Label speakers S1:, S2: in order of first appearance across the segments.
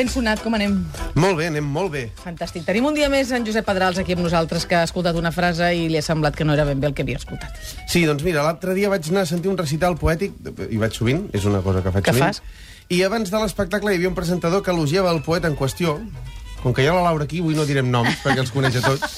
S1: Ben sonat, com anem?
S2: Molt bé, anem molt bé.
S1: Fantàstic. Tenim un dia més en Josep Pedrals aquí amb nosaltres, que ha escoltat una frase i li ha semblat que no era ben bé el que havia escoltat.
S2: Sí, doncs mira, l'altre dia vaig anar a sentir un recital poètic, i vaig sovint, és una cosa que faig
S1: Que
S2: sovint.
S1: fas?
S2: I abans de l'espectacle hi havia un presentador que elogiava el poeta en qüestió. Com que hi ha la Laura aquí, avui no direm noms, perquè els coneix a tots.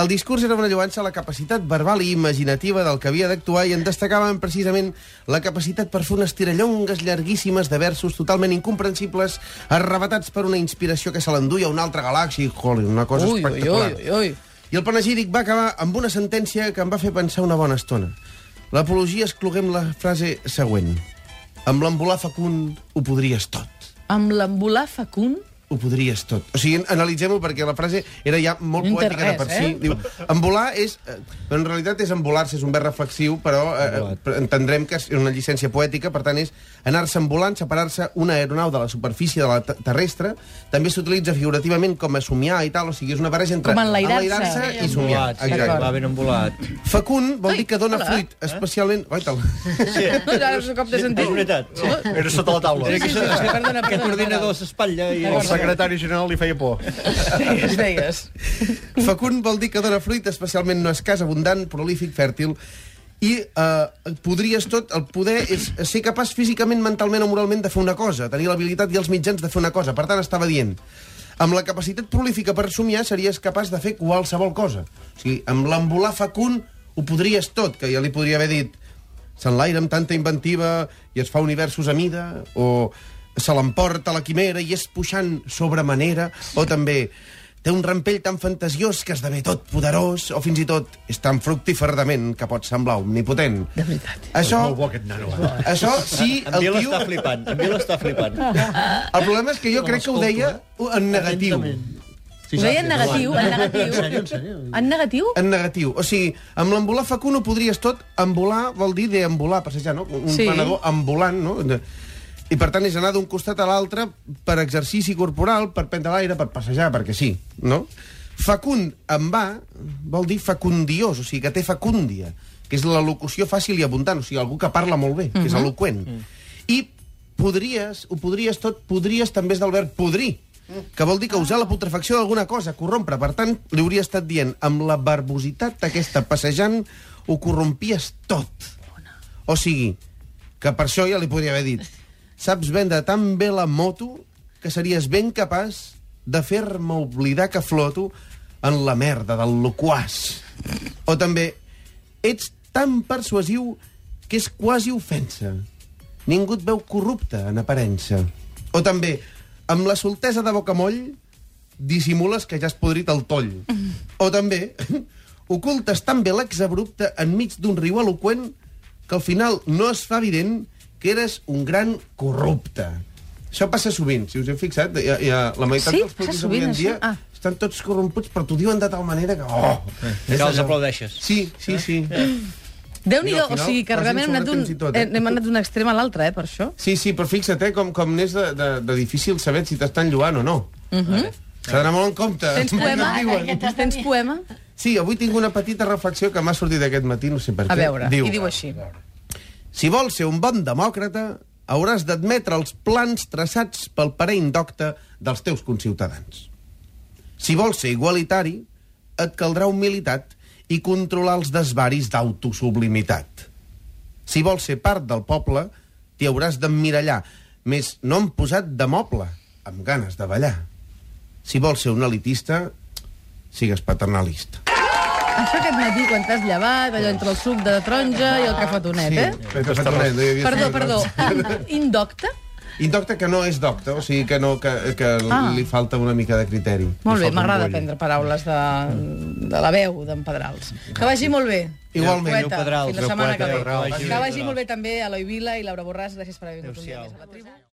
S2: el discurs era una lloança a la capacitat verbal i imaginativa del que havia d'actuar i en destacaven precisament la capacitat per fer unes tirallongues llarguíssimes de versos totalment incomprensibles, arrebatats per una inspiració que se l'enduia a una altra galàxia. i, Joli, una cosa
S1: Ui, ui,
S2: espectacular.
S1: ui, ui.
S2: I el panegíric va acabar amb una sentència que em va fer pensar una bona estona. L'apologia excloguem la frase següent. Amb l'embolar fecund ho podries tot.
S1: Amb l'embolar fecund,
S2: Ho podries tot. O sigui, analitzem-ho perquè la frase era ja molt
S1: No
S2: poètica de per si.
S1: eh?
S2: Diu, embolar és... Eh, en realitat és embolar-se, és un verb reflexiu, però eh, eh, entendrem que és una llicència poètica, per tant és anar-se embolant, separar-se una aeronau de la superfície de la te- terrestre. També s'utilitza figurativament com a somiar i tal, o sigui, és una barreja entre
S1: enlairar-se.
S2: i somiar.
S3: Sí,
S1: D'acord.
S3: va ben embolat.
S2: Fecund vol
S1: Ai,
S2: dir que dona
S1: hola.
S2: fruit, especialment... Oi, tal.
S3: Sí,
S1: no, ara és un cop de sentit.
S3: és veritat. Sí. Era sota la taula.
S1: Sí, sí, sí, sí, perdona,
S3: Aquest
S1: perdona,
S3: ordinador s'espatlla i. secretari general li feia por.
S1: Digues, digues.
S2: Fecund vol dir que dona fruit, especialment no escàs, abundant, prolífic, fèrtil, i eh, podries tot, el poder és ser capaç físicament, mentalment o moralment de fer una cosa, tenir l'habilitat i els mitjans de fer una cosa. Per tant, estava dient, amb la capacitat prolífica per somiar series capaç de fer qualsevol cosa. O sigui, amb l'embolar fecund ho podries tot, que ja li podria haver dit s'enlaira amb tanta inventiva i es fa universos a mida, o se l'emporta la quimera i és puixant sobre manera, o també té un rampell tan fantasiós que esdevé tot poderós, o fins i tot és tan fructífer de ment que pot semblar omnipotent.
S1: De veritat.
S2: Això,
S3: Molt bo aquest nano. eh?
S2: això sí, el tio...
S3: està flipant. En Biel està flipant.
S2: El problema és que jo crec que ho deia en negatiu.
S1: Ho deia en negatiu, en negatiu. En negatiu?
S2: En negatiu. O sigui, amb l'embolar fecund ho podries tot. Embolar vol dir deambular, passejar, no? Un
S1: Sí.
S2: venedor ambulant, no? I per tant és anar d'un costat a l'altre per exercici corporal, per prendre l'aire, per passejar, perquè sí, no? Fecund, en va, vol dir fecundiós, o sigui, que té fecúndia, que és la locució fàcil i abundant, o sigui, algú que parla molt bé, que és eloqüent. I podries, ho podries tot, podries també és del verb podrir, que vol dir causar la putrefacció d'alguna cosa, corrompre. Per tant, li hauria estat dient, amb la barbositat aquesta passejant, ho corrompies tot. O sigui, que per això ja li podria haver dit saps vendre tan bé la moto que series ben capaç de fer-me oblidar que floto en la merda del loquàs. O també, ets tan persuasiu que és quasi ofensa. Ningú et veu corrupte en aparença. O també, amb la soltesa de bocamoll, dissimules que ja has podrit el toll. O també, ocultes tan bé l'exabrupte enmig d'un riu eloqüent que al final no es fa evident que eres un gran corrupte. Això passa sovint, si us heu fixat, hi ha, hi ha, la meitat
S1: Sí?
S2: dels polítics avui en dia?
S1: Ah.
S2: estan tots corromputs, però t'ho diuen de tal manera que... Oh,
S3: Que els
S2: allò.
S3: aplaudeixes.
S2: Sí, sí, sí.
S1: Déu-n'hi-do,
S2: Mira, al
S1: o sigui que realment hem anat d'un
S2: eh?
S1: hem anat d'un extrem a l'altre, eh, per això.
S2: Sí, sí, però fixa't, eh, com, com n'és de, de, de difícil saber si t'estan lloant o no. Uh -huh. S'ha d'anar molt en compte.
S1: Mhm. Tens
S2: el
S1: poema? Tens poema?
S2: Sí, avui tinc una petita reflexió que m'ha sortit aquest matí, no sé per què.
S1: A veure,
S2: diu,
S1: i diu així.
S2: Si vols ser un bon demòcrata, hauràs d'admetre els plans traçats pel parell docte dels teus conciutadans. Si vols ser igualitari, et caldrà humilitat i controlar els desvaris d'autosublimitat. Si vols ser part del poble, t'hi hauràs d'emmirallar, més no hem posat de moble, amb ganes de ballar. Si vols ser un elitista, sigues paternalista.
S1: Això aquest matí, quan t'has llevat, allò entre el suc de taronja i el cafetonet, eh?
S2: el cafetonet, no hi havia
S1: Perdó, perdó.
S2: taronja.
S1: Indocte?
S2: Indocte que no és docte, o sigui que, no, que, que
S1: Ah.
S2: li falta una mica de criteri.
S1: Molt bé, m'agrada
S2: bull.
S1: prendre paraules de, de la veu d'en Pedrals. Que vagi molt bé.
S2: Igualment.
S1: Poeta,
S3: Pedrals,
S1: fins la setmana que ve. Que vagi molt bé també a l'Eloi Vila i Laura Borràs. Gràcies per haver vingut un dia més a la tribu.